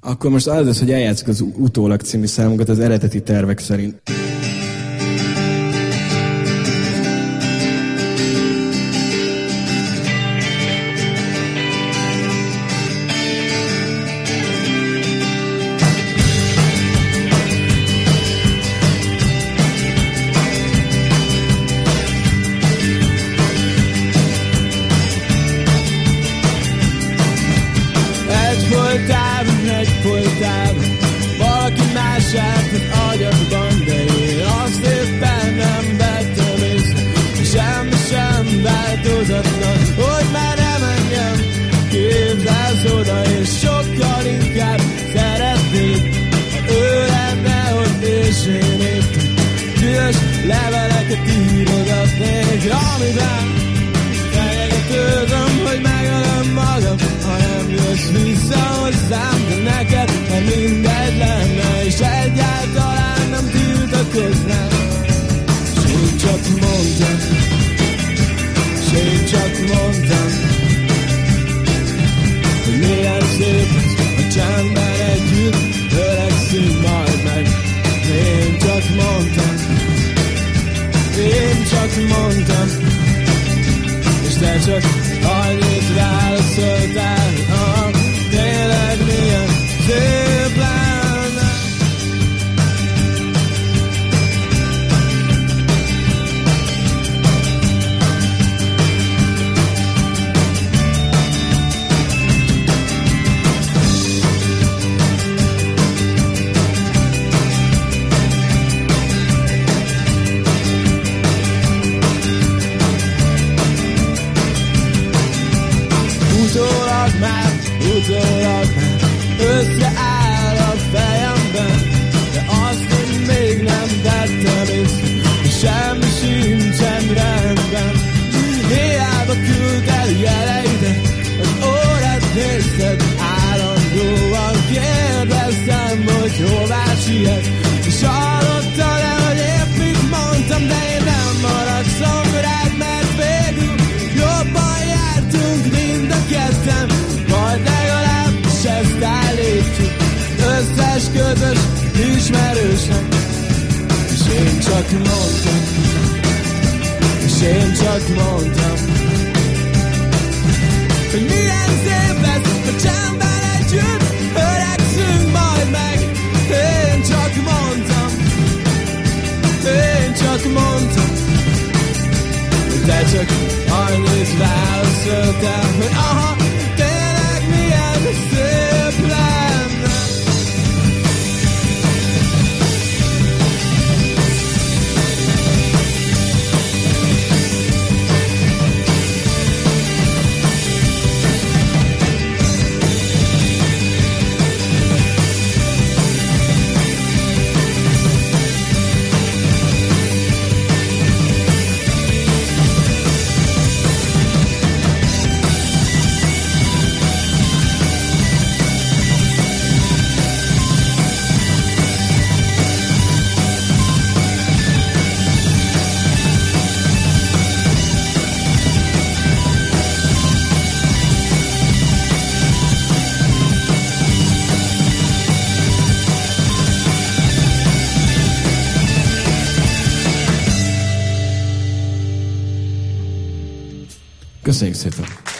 Akkor most az lesz, hogy eljátszok az utólag című számunkat az eredeti tervek szerint. egyfolytában, egyfolytában Valaki más állt az agyadban, de én azt éppen nem vettem észre. Semmi sem változatlan, hogy már nem engem. Képzelsz oda És sokkal inkább szeretnék, ha ő lenne ott és én épp Dühös leveleket írogatnék, amiben Fenyegetőzöm, hogy megölöm magam. Jössz vissza hozzám, de neked ha mindegy lenne És egyáltalán nem tiltakoznám És csak mondtam És én csak mondtam Hogy milyen szép a csendben együtt Öregszünk majd meg. Én csak mondtam Én csak mondtam És te csak annyit válaszoltál. utólag összeáll a fejemben, de azt, hogy még nem tettem is, semmi sincsen rendben. Hiába küldted jeleidet, az órát nézted csak mondtam, és én csak mondtam, hogy milyen szép lesz, hogy csendben együtt öregszünk majd meg. Én csak mondtam, én csak mondtam, de csak annyit válaszoltál, hogy aha, Köszönjük szépen!